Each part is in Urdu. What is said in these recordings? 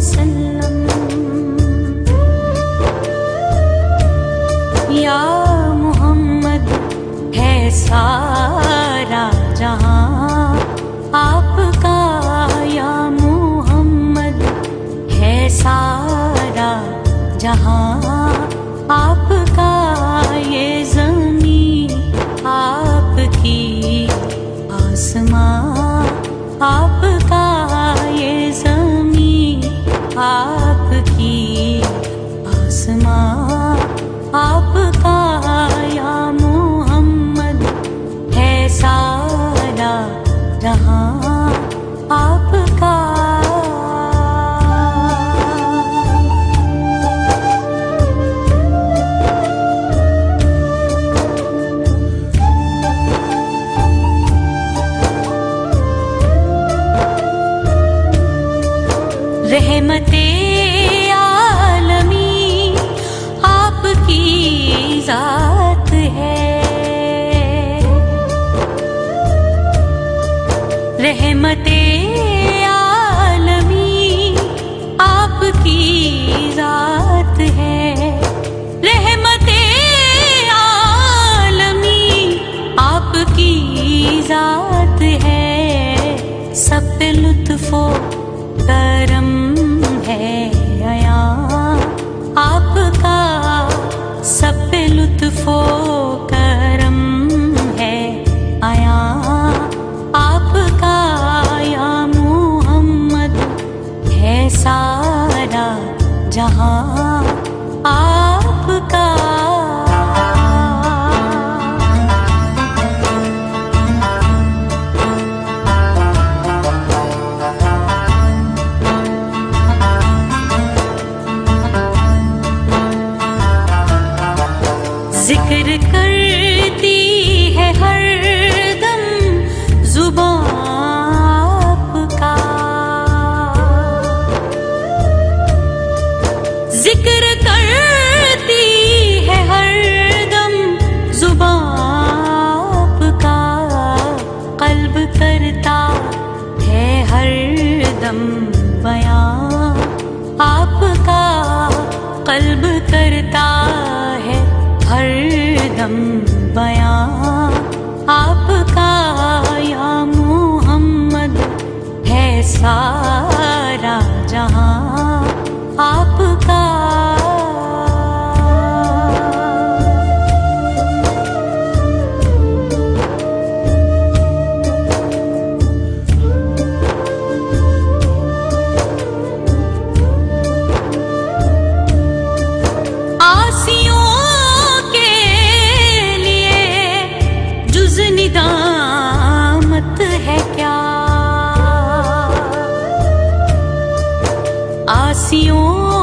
وسلم. یا محمد، ہے سارا جہاں. آپ کا یا محمد، ہے سارا جہاں. آپ کا یہ زمین، آپ کی آسماں. آپ زمین رحمت عالمی آپ کی ذات ہے۔ رحمت عالمی آپ کی ذات ہے۔ سب پہ لطف و کرم ہے آیا آپ کا سب پہ لطف و ذکر کرتی ہے ہر دم زبان آپ کا۔ ذکر کرتی ہے ہر دم زبان آپ کا۔ قلب کرتا ہے ہر دم بیان آپ کا۔ قلب کرتا ہے علم بیان aciona.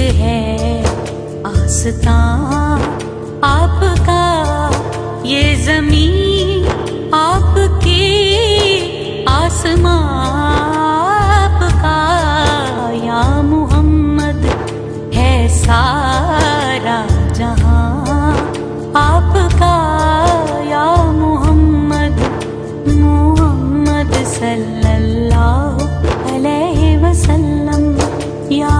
عشق ہے آستان آپ کا، یہ زمین آپ کی آسمان آپ کا۔ یا محمد ہے سارا جہاں آپ کا۔ یا محمد محمد صلی اللہ علیہ وسلم۔ یا